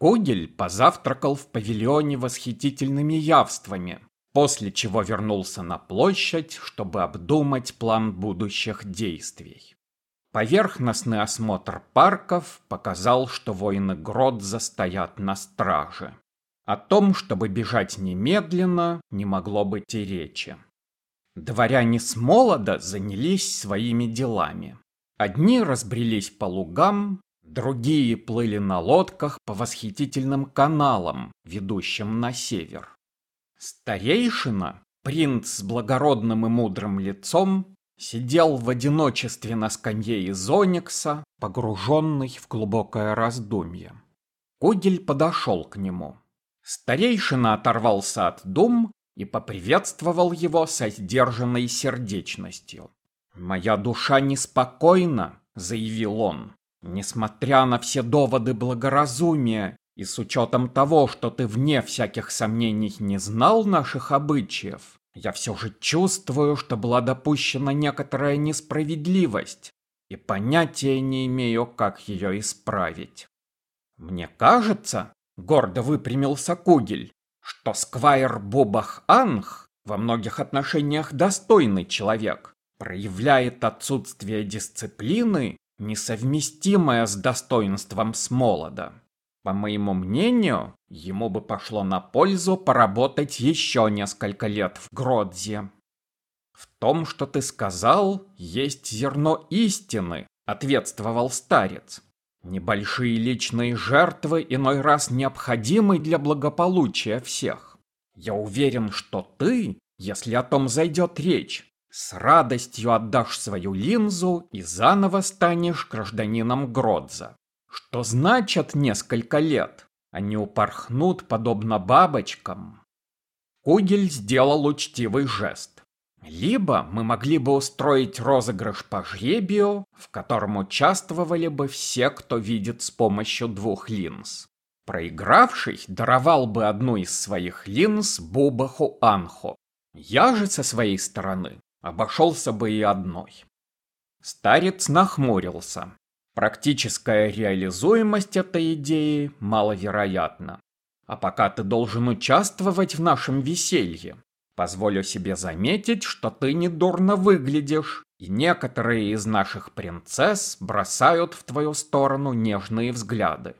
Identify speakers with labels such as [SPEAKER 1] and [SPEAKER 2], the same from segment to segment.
[SPEAKER 1] Кугель позавтракал в павильоне восхитительными явствами, после чего вернулся на площадь, чтобы обдумать план будущих действий. Поверхностный осмотр парков показал, что воины Гродза стоят на страже. О том, чтобы бежать немедленно, не могло быть и речи. Дворяне с молода занялись своими делами. Одни разбрелись по лугам, другие плыли на лодках по восхитительным каналам, ведущим на север. Старейшина, принц с благородным и мудрым лицом, сидел в одиночестве на скамье из оникса, погруженный в глубокое раздумье. Кугель подошел к нему. Старейшина оторвался от дум и поприветствовал его со сдержанной сердечностью. «Моя душа неспокойна», — заявил он, — «несмотря на все доводы благоразумия и с учетом того, что ты вне всяких сомнений не знал наших обычаев, я все же чувствую, что была допущена некоторая несправедливость, и понятия не имею, как ее исправить. Мне кажется, гордо выпрямился Кугель, что Сквайр Бобах Анх во многих отношениях достойный человек, проявляет отсутствие дисциплины, несовместимое с достоинством с молода. По моему мнению, ему бы пошло на пользу поработать еще несколько лет в Гродзе. В том, что ты сказал, есть зерно истины, ответствовал старец. Небольшие личные жертвы иной раз необходимы для благополучия всех. Я уверен, что ты, если о том зайдет речь, с радостью отдашь свою линзу и заново станешь гражданином Гродза. Что значит несколько лет? Они упорхнут, подобно бабочкам. Кугель сделал учтивый жест. Либо мы могли бы устроить розыгрыш по жребию, в котором участвовали бы все, кто видит с помощью двух линз. Проигравший даровал бы одну из своих линз Бубаху Анху. Я же со своей стороны обошелся бы и одной. Старец нахмурился. Практическая реализуемость этой идеи маловероятна. А пока ты должен участвовать в нашем веселье. Позволю себе заметить, что ты недурно выглядишь, и некоторые из наших принцесс бросают в твою сторону нежные взгляды.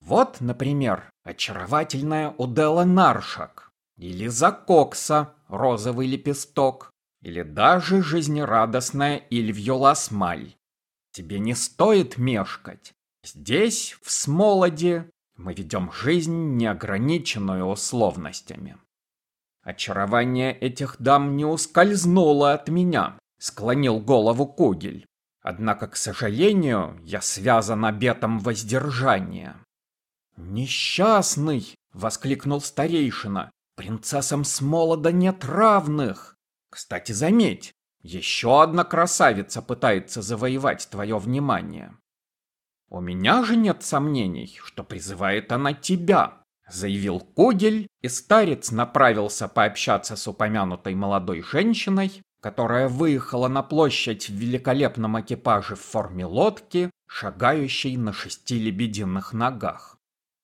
[SPEAKER 1] Вот, например, очаровательная Удела Наршак, или Закокса, розовый лепесток, или даже жизнерадостная Ильвьола Смаль. Тебе не стоит мешкать. Здесь, в Смолоде, мы ведем жизнь, неограниченную условностями. Очарование этих дам не ускользнуло от меня, склонил голову Кугель. Однако, к сожалению, я связан обетом воздержания. «Несчастный!» — воскликнул старейшина. «Принцессам Смолода нет равных! Кстати, заметь, еще одна красавица пытается завоевать твое внимание. У меня же нет сомнений, что призывает она тебя, заявил Кугель, и старец направился пообщаться с упомянутой молодой женщиной, которая выехала на площадь в великолепном экипаже в форме лодки, шагающей на шести лебединых ногах.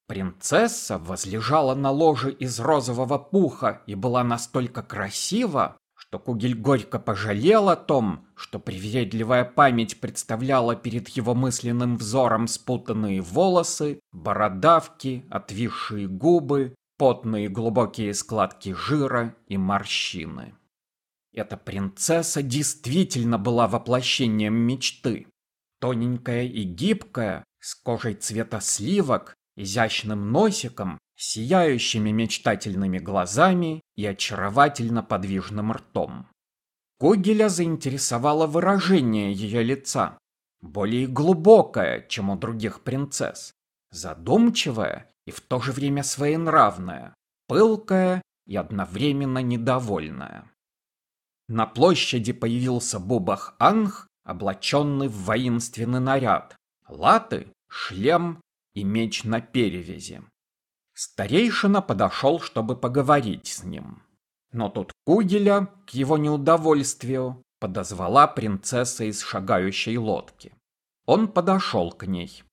[SPEAKER 1] Принцесса возлежала на ложе из розового пуха и была настолько красива, что Кугель горько пожалел о том, что привередливая память представляла перед его мысленным взором спутанные волосы, бородавки, отвисшие губы, потные глубокие складки жира и морщины. Эта принцесса действительно была воплощением мечты. Тоненькая и гибкая, с кожей цвета сливок, изящным носиком сияющими мечтательными глазами и очаровательно подвижным ртом. Когеля заинтересовало выражение ее лица, более глубокое, чем у других принцесс, задумчивое и в то же время своенравное, пылкое и одновременно недовольное. На площади появился Бубах Анх, облаченный в воинственный наряд, латы, шлем и меч на перевязи. Старейшина подошел, чтобы поговорить с ним. Но тут Кугеля, к его неудовольствию, подозвала принцесса из шагающей лодки. Он подошел к ней.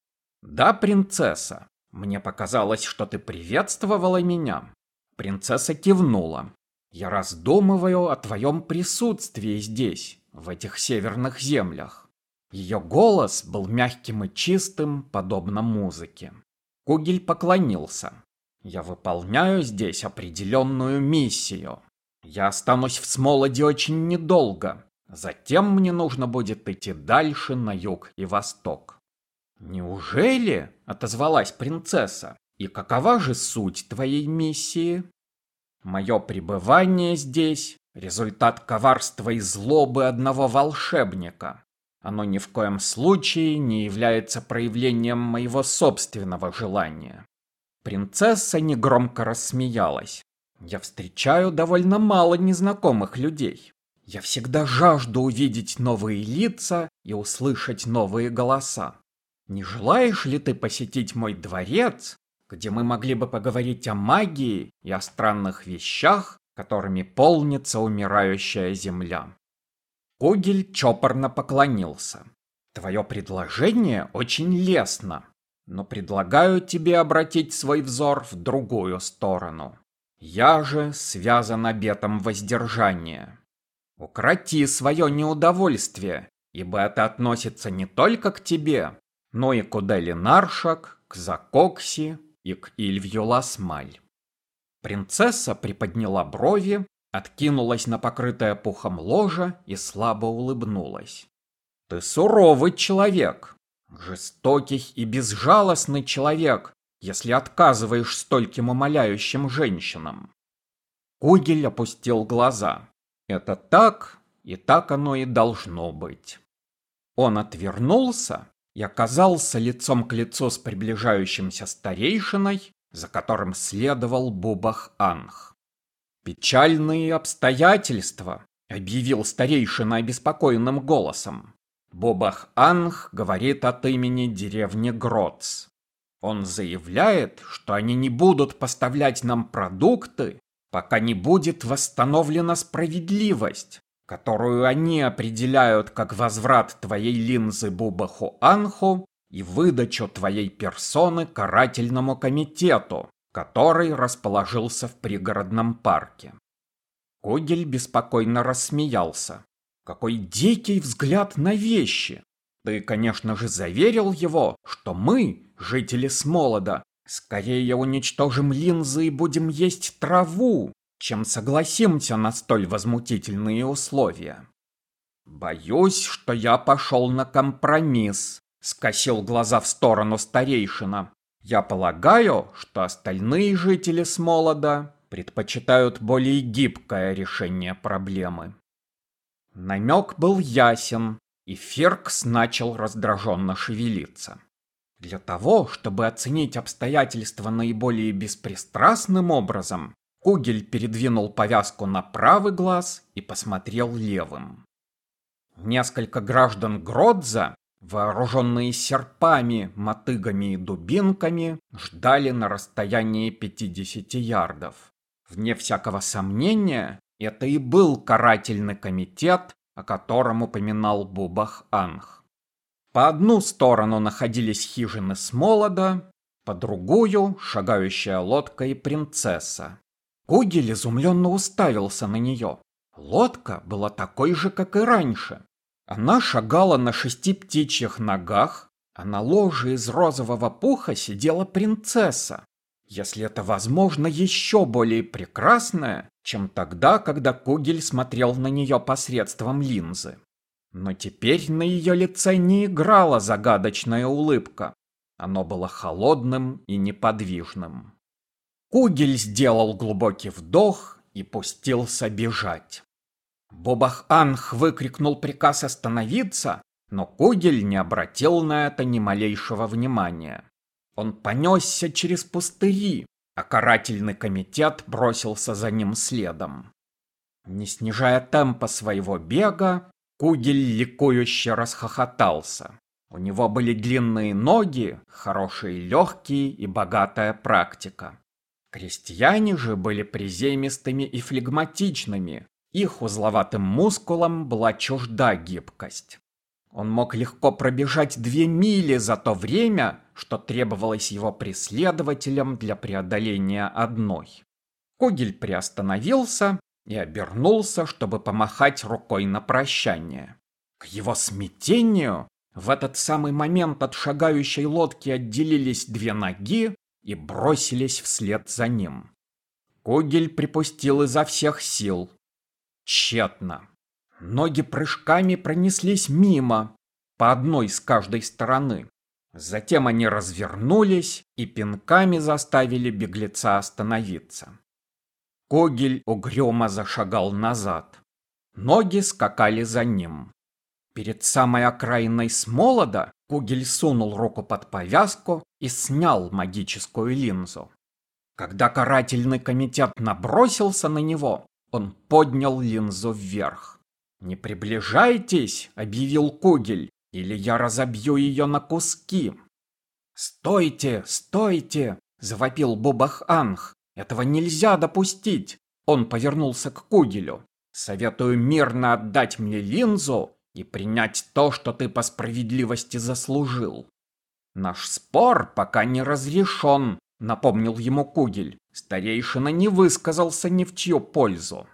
[SPEAKER 1] «Да, принцесса, Мне показалось, что ты приветствовала меня. Принцесса кивнула. Я раздумываю о твоем присутствии здесь, в этих северных землях. Ее голос был мягким и чистым, подобно музыке. Кугель поклонился. Я выполняю здесь определенную миссию. Я останусь в Смолоде очень недолго. Затем мне нужно будет идти дальше на юг и восток. Неужели? Отозвалась принцесса. И какова же суть твоей миссии? Мое пребывание здесь — результат коварства и злобы одного волшебника. Оно ни в коем случае не является проявлением моего собственного желания. Принцесса негромко рассмеялась. Я встречаю довольно мало незнакомых людей. Я всегда жажду увидеть новые лица и услышать новые голоса. Не желаешь ли ты посетить мой дворец, где мы могли бы поговорить о магии и о странных вещах, которыми полнится умирающая земля? Кугель чопорно поклонился. Твое предложение очень лестно, но предлагаю тебе обратить свой взор в другую сторону. Я же связан обетом воздержания. Укроти свое неудовольствие, ибо это относится не только к тебе, но и к Удели Наршак, к Закокси и к Ильвью Ласмаль. Принцесса приподняла брови, откинулась на покрытое пухом ложе и слабо улыбнулась. «Ты суровый человек, жестокий и безжалостный человек, если отказываешь стольким умоляющим женщинам». Кугель опустил глаза. Это так, и так оно и должно быть. Он отвернулся и оказался лицом к лицу с приближающимся старейшиной, за которым следовал Бубах Анх. «Печальные обстоятельства», — объявил старейшина обеспокоенным голосом. Бубах Анх говорит от имени деревни Гроц. Он заявляет, что они не будут поставлять нам продукты, пока не будет восстановлена справедливость, которую они определяют как возврат твоей линзы Бубаху Анху и выдачу твоей персоны карательному комитету, который расположился в пригородном парке. Когель беспокойно рассмеялся. Какой дикий взгляд на вещи! Ты, конечно же, заверил его, что мы, жители Смолода, Скорее уничтожим линзы и будем есть траву, чем согласимся на столь возмутительные условия. Боюсь, что я пошел на компромисс, скосил глаза в сторону старейшина. Я полагаю, что остальные жители Смолода предпочитают более гибкое решение проблемы. Намек был ясен, и Феркс начал раздраженно шевелиться. Для того, чтобы оценить обстоятельства наиболее беспристрастным образом, Кугель передвинул повязку на правый глаз и посмотрел левым. Несколько граждан Гродза, вооруженные серпами, мотыгами и дубинками, ждали на расстоянии 50 ярдов. Вне всякого сомнения, это и был карательный комитет, о котором упоминал Бубах Анх. По одну сторону находились хижины с молода, по другую — шагающая лодка и принцесса. Гугель изумленно уставился на нее. Лодка была такой же, как и раньше. Она шагала на шести птичьих ногах, а на ложе из розового пуха сидела принцесса. Если это возможно, еще более прекрасная, чем тогда, когда Кугель смотрел на нее посредством линзы. Но теперь на ее лице не играла загадочная улыбка. Оно было холодным и неподвижным. Кугель сделал глубокий вдох и пустился бежать. Бобах-Анх выкрикнул приказ остановиться, но Кугель не обратил на это ни малейшего внимания. Он понесся через пустыри, а карательный комитет бросился за ним следом. Не снижая темпа своего бега, Кугель ликующе расхохотался. У него были длинные ноги, хорошие легкие и богатая практика. Крестьяне же были приземистыми и флегматичными. Их узловатым мускулам была чужда гибкость. Он мог легко пробежать две мили за то время, что требовалось его преследователям для преодоления одной. Кугель приостановился и обернулся, чтобы помахать рукой на прощание. К его смятению в этот самый момент от шагающей лодки отделились две ноги и бросились вслед за ним. Кугель припустил изо всех сил. Тщетно. Ноги прыжками пронеслись мимо, по одной с каждой стороны. Затем они развернулись и пинками заставили беглеца остановиться. Когель угрюмо зашагал назад. Ноги скакали за ним. Перед самой окраиной смолода Кугель сунул руку под повязку и снял магическую линзу. Когда карательный комитет набросился на него, он поднял линзу вверх. «Не приближайтесь!» — объявил Кугель, «или я разобью ее на куски!» «Стойте! Стойте!» — завопил Бубах-Анх. «Этого нельзя допустить!» Он повернулся к Кугелю. «Советую мирно отдать мне линзу и принять то, что ты по справедливости заслужил. Наш спор пока не разрешен, напомнил ему Кугель. Старейшина не высказался ни в чью пользу.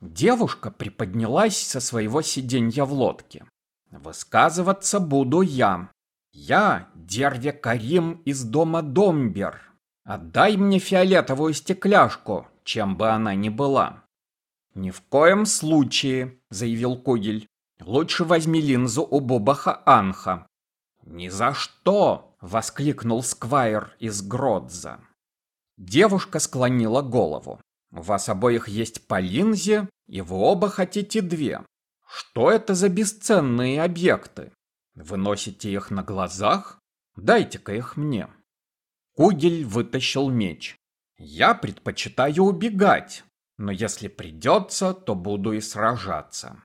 [SPEAKER 1] Девушка приподнялась со своего сиденья в лодке. Высказываться буду я. Я Дерве Карим из дома Домбер. Отдай мне фиолетовую стекляшку, чем бы она ни была. Ни в коем случае, заявил Кугель. Лучше возьми линзу у Бубаха Анха. Ни за что! воскликнул Сквайр из Гродза. Девушка склонила голову. У вас обоих есть по линзе, и вы оба хотите две. Что это за бесценные объекты? Вы носите их на глазах? Дайте-ка их мне. Кугель вытащил меч. Я предпочитаю убегать, но если придется, то буду и сражаться.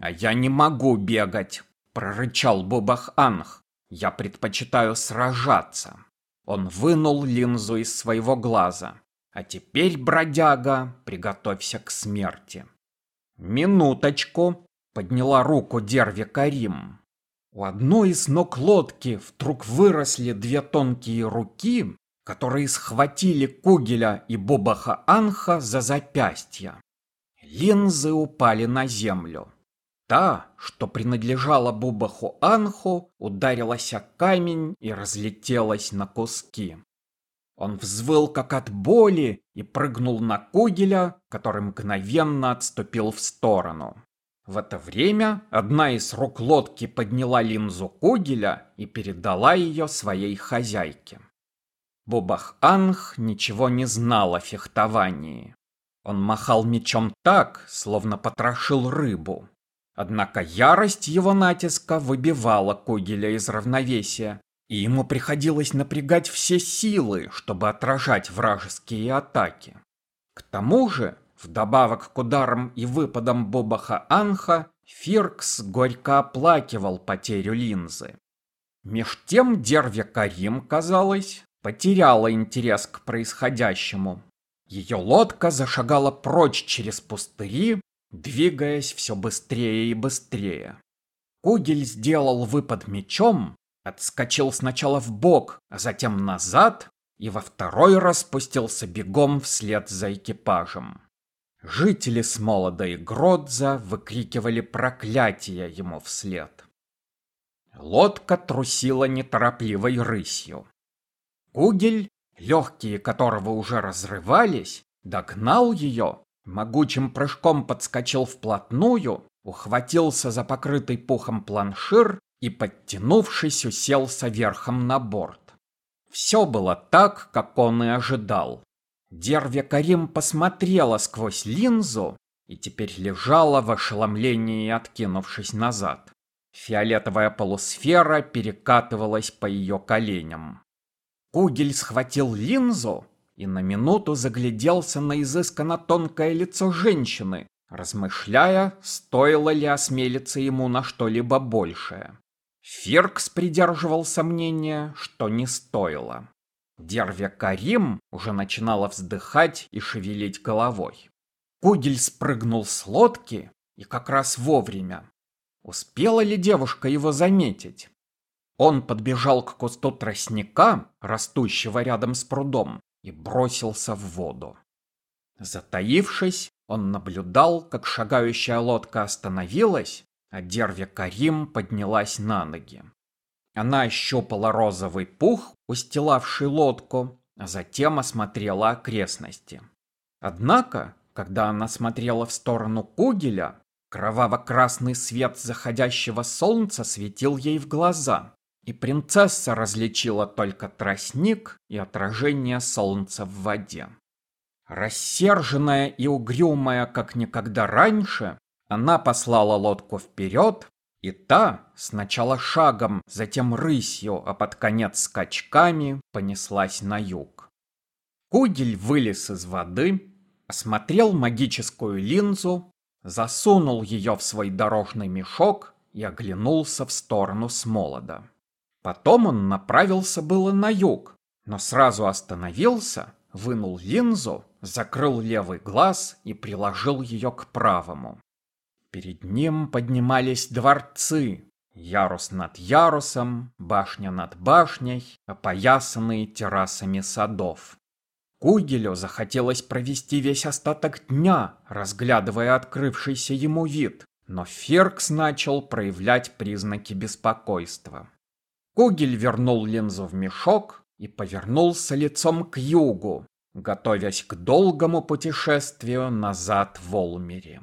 [SPEAKER 1] «А я не могу бегать!» — прорычал Бубах-Анх. «Я предпочитаю сражаться!» Он вынул линзу из своего глаза. «А теперь, бродяга, приготовься к смерти!» «Минуточку!» — подняла руку Дерви Карим. У одной из ног лодки вдруг выросли две тонкие руки, которые схватили Кугеля и Бубаха Анха за запястья. Линзы упали на землю. Та, что принадлежала Бубаху Анху, ударилась о камень и разлетелась на куски. Он взвыл как от боли и прыгнул на Кугеля, который мгновенно отступил в сторону. В это время одна из рук лодки подняла линзу Кугеля и передала ее своей хозяйке. Бубах Анх ничего не знал о фехтовании. Он махал мечом так, словно потрошил рыбу. Однако ярость его натиска выбивала Когеля из равновесия, и ему приходилось напрягать все силы, чтобы отражать вражеские атаки. К тому же, вдобавок к ударам и выпадам Бобаха Анха, Фиркс горько оплакивал потерю линзы. Меж тем Дерве Карим, казалось, потеряла интерес к происходящему. Ее лодка зашагала прочь через пустыри, двигаясь все быстрее и быстрее. Кугель сделал выпад мечом, отскочил сначала в бок, а затем назад и во второй раз спустился бегом вслед за экипажем. Жители Смолода и Гродза выкрикивали проклятия ему вслед. Лодка трусила неторопливой рысью. Кугель, легкие которого уже разрывались, догнал ее Могучим прыжком подскочил вплотную, ухватился за покрытый пухом планшир и, подтянувшись, уселся верхом на борт. Все было так, как он и ожидал. Дервя Карим посмотрела сквозь линзу и теперь лежала в ошеломлении, откинувшись назад. Фиолетовая полусфера перекатывалась по ее коленям. Кугель схватил линзу и на минуту загляделся на изысканно тонкое лицо женщины, размышляя, стоило ли осмелиться ему на что-либо большее. Фиркс придерживался мнения, что не стоило. Дервя Карим уже начинала вздыхать и шевелить головой. Кугель спрыгнул с лодки и как раз вовремя. Успела ли девушка его заметить? Он подбежал к кусту тростника, растущего рядом с прудом, и бросился в воду. Затаившись, он наблюдал, как шагающая лодка остановилась, а Дерве Карим поднялась на ноги. Она ощупала розовый пух, устилавший лодку, а затем осмотрела окрестности. Однако, когда она смотрела в сторону Кугеля, кроваво-красный свет заходящего солнца светил ей в глаза, и принцесса различила только тростник и отражение солнца в воде. Рассерженная и угрюмая, как никогда раньше, она послала лодку вперед, и та, сначала шагом, затем рысью, а под конец скачками, понеслась на юг. Кугель вылез из воды, осмотрел магическую линзу, засунул ее в свой дорожный мешок и оглянулся в сторону Смолода. Потом он направился было на юг, но сразу остановился, вынул линзу, закрыл левый глаз и приложил ее к правому. Перед ним поднимались дворцы, ярус над ярусом, башня над башней, опоясанные террасами садов. Кугелю захотелось провести весь остаток дня, разглядывая открывшийся ему вид, но Феркс начал проявлять признаки беспокойства. Кугель вернул линзу в мешок и повернулся лицом к югу, готовясь к долгому путешествию назад в Олмере.